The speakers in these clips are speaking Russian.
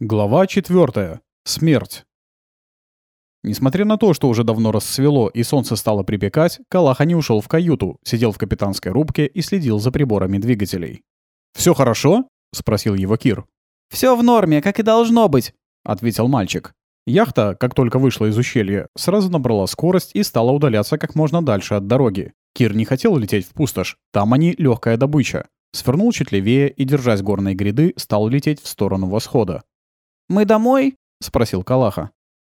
Глава 4. Смерть. Несмотря на то, что уже давно рассвело и солнце стало припекать, Калаха не ушел в каюту, сидел в капитанской рубке и следил за приборами двигателей. «Все хорошо?» — спросил его Кир. «Все в норме, как и должно быть», — ответил мальчик. Яхта, как только вышла из ущелья, сразу набрала скорость и стала удаляться как можно дальше от дороги. Кир не хотел лететь в пустошь, там они легкая добыча. Свернул чуть левее и, держась горной гряды, стал лететь в сторону восхода. «Мы домой?» — спросил Калаха.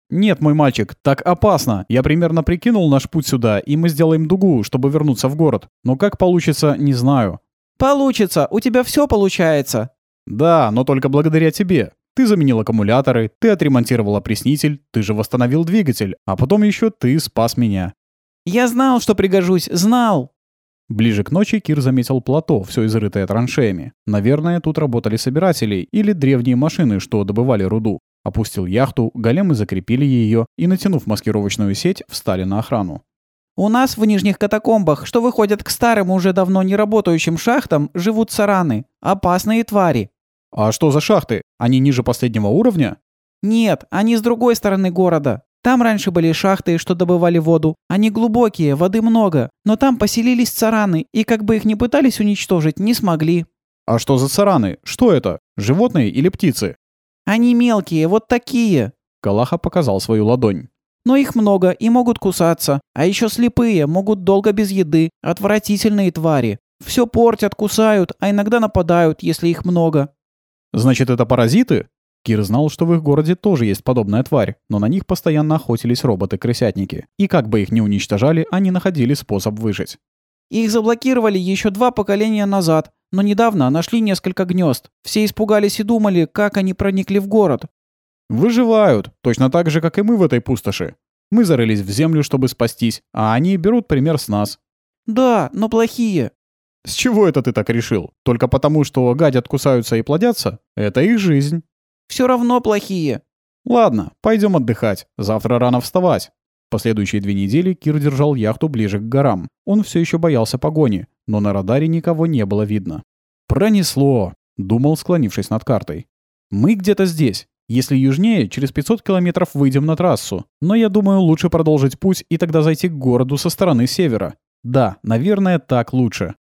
«Нет, мой мальчик, так опасно. Я примерно прикинул наш путь сюда, и мы сделаем дугу, чтобы вернуться в город. Но как получится, не знаю». «Получится. У тебя все получается». «Да, но только благодаря тебе. Ты заменил аккумуляторы, ты отремонтировал опреснитель, ты же восстановил двигатель, а потом еще ты спас меня». «Я знал, что пригожусь, знал!» Ближе к ночи Кир заметил плато, все изрытое траншеями. Наверное, тут работали собиратели или древние машины, что добывали руду. Опустил яхту, големы закрепили ее и, натянув маскировочную сеть, встали на охрану. «У нас в нижних катакомбах, что выходят к старым уже давно не работающим шахтам, живут сараны. Опасные твари». «А что за шахты? Они ниже последнего уровня?» «Нет, они с другой стороны города. Там раньше были шахты, что добывали воду. Они глубокие, воды много. Но там поселились цараны, и как бы их ни пытались уничтожить, не смогли. А что за цараны? Что это? Животные или птицы? Они мелкие, вот такие. Калаха показал свою ладонь. Но их много и могут кусаться. А еще слепые, могут долго без еды. Отвратительные твари. Все портят, кусают, а иногда нападают, если их много. Значит, это паразиты? Кир знал, что в их городе тоже есть подобная тварь, но на них постоянно охотились роботы-крысятники. И как бы их ни уничтожали, они находили способ выжить. Их заблокировали еще два поколения назад, но недавно нашли несколько гнезд. Все испугались и думали, как они проникли в город. Выживают, точно так же, как и мы в этой пустоши. Мы зарылись в землю, чтобы спастись, а они берут пример с нас. Да, но плохие. С чего это ты так решил? Только потому, что гадят, кусаются и плодятся? Это их жизнь. Все равно плохие. Ладно, пойдем отдыхать. Завтра рано вставать. Последующие две недели Кир держал яхту ближе к горам. Он все еще боялся погони, но на радаре никого не было видно. «Пронесло», — думал, склонившись над картой. «Мы где-то здесь. Если южнее, через 500 километров выйдем на трассу. Но я думаю, лучше продолжить путь и тогда зайти к городу со стороны севера. Да, наверное, так лучше».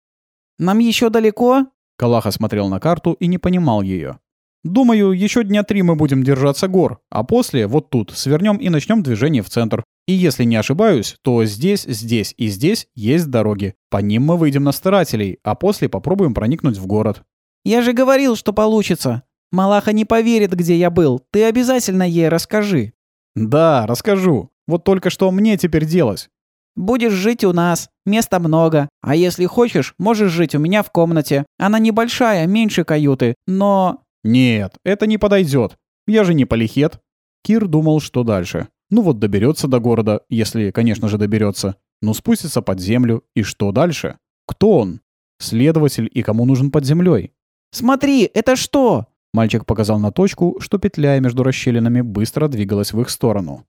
«Нам еще далеко?» Калаха смотрел на карту и не понимал ее. Думаю, еще дня три мы будем держаться гор, а после, вот тут, свернем и начнем движение в центр. И если не ошибаюсь, то здесь, здесь и здесь есть дороги. По ним мы выйдем на старателей, а после попробуем проникнуть в город. Я же говорил, что получится. Малаха не поверит, где я был. Ты обязательно ей расскажи. Да, расскажу. Вот только что мне теперь делать? Будешь жить у нас. Места много. А если хочешь, можешь жить у меня в комнате. Она небольшая, меньше каюты, но... «Нет, это не подойдет. Я же не полихет». Кир думал, что дальше. Ну вот доберется до города, если, конечно же, доберется. Ну спустится под землю. И что дальше? Кто он? Следователь и кому нужен под землей? «Смотри, это что?» Мальчик показал на точку, что, петляя между расщелинами, быстро двигалась в их сторону.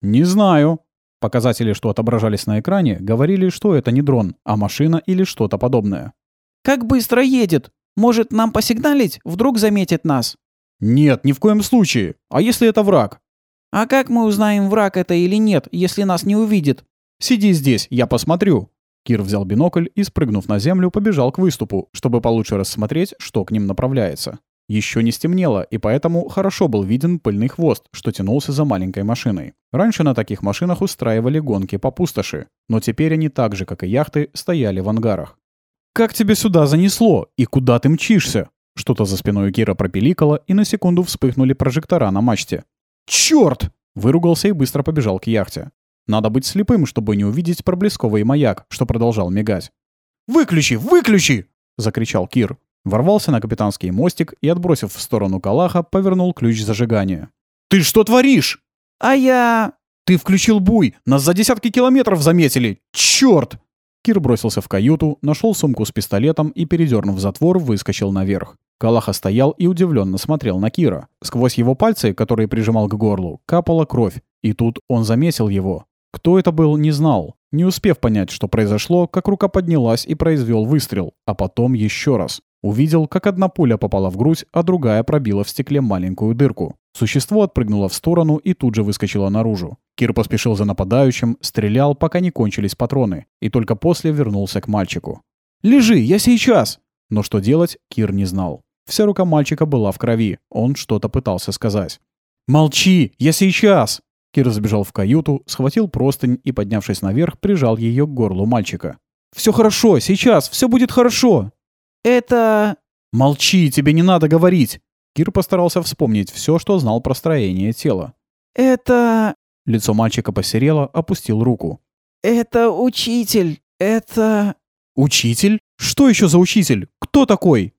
«Не знаю». Показатели, что отображались на экране, говорили, что это не дрон, а машина или что-то подобное. «Как быстро едет!» Может, нам посигналить? Вдруг заметит нас?» «Нет, ни в коем случае. А если это враг?» «А как мы узнаем, враг это или нет, если нас не увидит?» «Сиди здесь, я посмотрю». Кир взял бинокль и, спрыгнув на землю, побежал к выступу, чтобы получше рассмотреть, что к ним направляется. Еще не стемнело, и поэтому хорошо был виден пыльный хвост, что тянулся за маленькой машиной. Раньше на таких машинах устраивали гонки по пустоши, но теперь они так же, как и яхты, стояли в ангарах. «Как тебе сюда занесло? И куда ты мчишься?» Что-то за спиной у Кира пропеликало, и на секунду вспыхнули прожектора на мачте. «Чёрт!» — выругался и быстро побежал к яхте. Надо быть слепым, чтобы не увидеть проблесковый маяк, что продолжал мигать. «Выключи! Выключи!» — закричал Кир. Ворвался на капитанский мостик и, отбросив в сторону Калаха, повернул ключ зажигания. «Ты что творишь?» «А я...» «Ты включил буй! Нас за десятки километров заметили! Чёрт!» Кир бросился в каюту, нашел сумку с пистолетом и, передернув затвор, выскочил наверх. Калаха стоял и удивленно смотрел на Кира. Сквозь его пальцы, которые прижимал к горлу, капала кровь. И тут он заметил его. Кто это был, не знал. Не успев понять, что произошло, как рука поднялась и произвел выстрел, а потом еще раз. Увидел, как одна пуля попала в грудь, а другая пробила в стекле маленькую дырку. Существо отпрыгнуло в сторону и тут же выскочило наружу. Кир поспешил за нападающим, стрелял, пока не кончились патроны, и только после вернулся к мальчику. «Лежи, я сейчас!» Но что делать, Кир не знал. Вся рука мальчика была в крови, он что-то пытался сказать. «Молчи! Я сейчас!» Кир забежал в каюту, схватил простынь и, поднявшись наверх, прижал ее к горлу мальчика. «Все хорошо, сейчас, все будет хорошо!» «Это...» «Молчи, тебе не надо говорить!» Кир постарался вспомнить все, что знал про строение тела. «Это...» Лицо мальчика посерело, опустил руку. «Это учитель. Это...» «Учитель? Что еще за учитель? Кто такой?»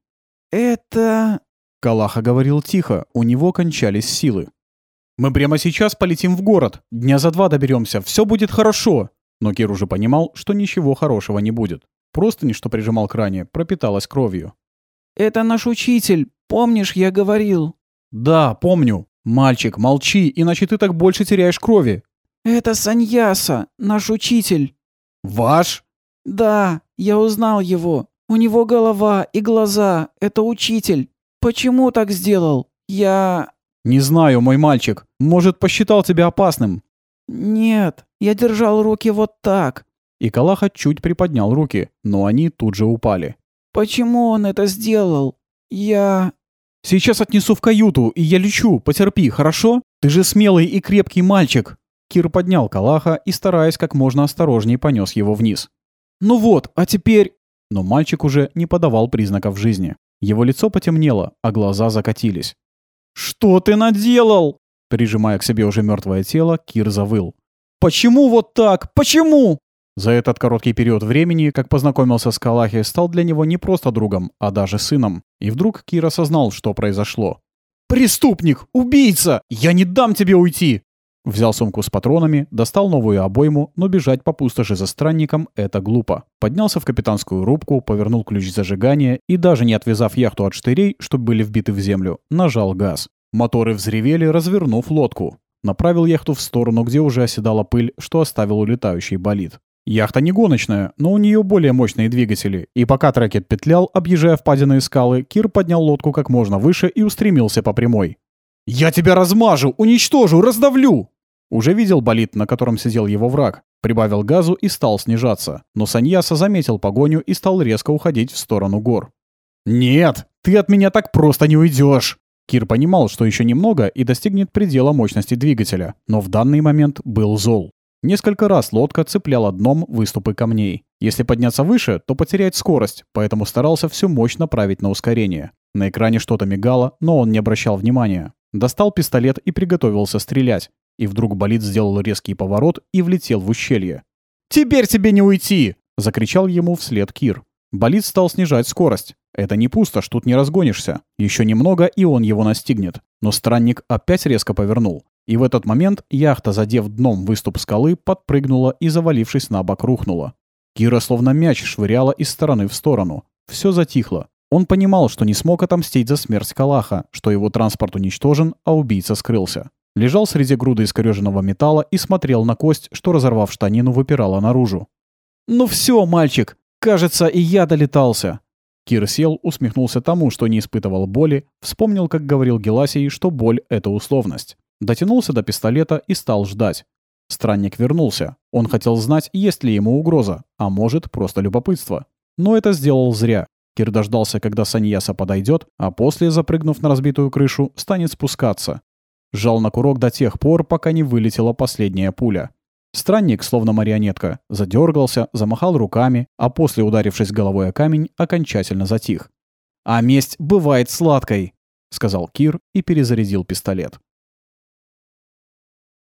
«Это...» Калаха говорил тихо, у него кончались силы. «Мы прямо сейчас полетим в город. Дня за два доберемся. Все будет хорошо!» Но Кир уже понимал, что ничего хорошего не будет. Простынь, что прижимал к ране, пропиталась кровью. «Это наш учитель. Помнишь, я говорил?» «Да, помню. Мальчик, молчи, иначе ты так больше теряешь крови». «Это Саньяса, наш учитель». «Ваш?» «Да, я узнал его. У него голова и глаза. Это учитель. Почему так сделал? Я...» «Не знаю, мой мальчик. Может, посчитал тебя опасным?» «Нет, я держал руки вот так». И Калаха чуть приподнял руки, но они тут же упали. «Почему он это сделал? Я...» «Сейчас отнесу в каюту, и я лечу. Потерпи, хорошо? Ты же смелый и крепкий мальчик!» Кир поднял Калаха и, стараясь как можно осторожнее, понес его вниз. «Ну вот, а теперь...» Но мальчик уже не подавал признаков жизни. Его лицо потемнело, а глаза закатились. «Что ты наделал?» Прижимая к себе уже мертвое тело, Кир завыл. «Почему вот так? Почему?» За этот короткий период времени, как познакомился с Калахи, стал для него не просто другом, а даже сыном. И вдруг Кир осознал, что произошло. «Преступник! Убийца! Я не дам тебе уйти!» Взял сумку с патронами, достал новую обойму, но бежать по пустоши за странником — это глупо. Поднялся в капитанскую рубку, повернул ключ зажигания и, даже не отвязав яхту от штырей, чтобы были вбиты в землю, нажал газ. Моторы взревели, развернув лодку. Направил яхту в сторону, где уже оседала пыль, что оставил улетающий болид. Яхта не гоночная, но у нее более мощные двигатели, и пока трекет петлял, объезжая впадины и скалы, Кир поднял лодку как можно выше и устремился по прямой. «Я тебя размажу, уничтожу, раздавлю!» Уже видел болид, на котором сидел его враг. Прибавил газу и стал снижаться. Но Саньяса заметил погоню и стал резко уходить в сторону гор. «Нет, ты от меня так просто не уйдешь!» Кир понимал, что еще немного и достигнет предела мощности двигателя, но в данный момент был зол. Несколько раз лодка цепляла дном выступы камней. Если подняться выше, то потерять скорость, поэтому старался всю мощь направить на ускорение. На экране что-то мигало, но он не обращал внимания. Достал пистолет и приготовился стрелять. И вдруг болид сделал резкий поворот и влетел в ущелье. «Теперь тебе не уйти!» — закричал ему вслед Кир. Болид стал снижать скорость. Это не пустошь, тут не разгонишься. Еще немного, и он его настигнет. Но странник опять резко повернул. И в этот момент яхта, задев дном выступ скалы, подпрыгнула и, завалившись на бок, рухнула. Кира словно мяч швыряла из стороны в сторону. Все затихло. Он понимал, что не смог отомстить за смерть Калаха, что его транспорт уничтожен, а убийца скрылся. Лежал среди груды искореженного металла и смотрел на кость, что, разорвав штанину, выпирала наружу. «Ну все, мальчик! Кажется, и я долетался!» Кир сел, усмехнулся тому, что не испытывал боли, вспомнил, как говорил Геласий, что боль — это условность. Дотянулся до пистолета и стал ждать. Странник вернулся. Он хотел знать, есть ли ему угроза, а может, просто любопытство. Но это сделал зря. Кир дождался, когда Саньяса подойдет, а после, запрыгнув на разбитую крышу, станет спускаться. Жал на курок до тех пор, пока не вылетела последняя пуля. Странник, словно марионетка, задергался, замахал руками, а после, ударившись головой о камень, окончательно затих. «А месть бывает сладкой», — сказал Кир и перезарядил пистолет.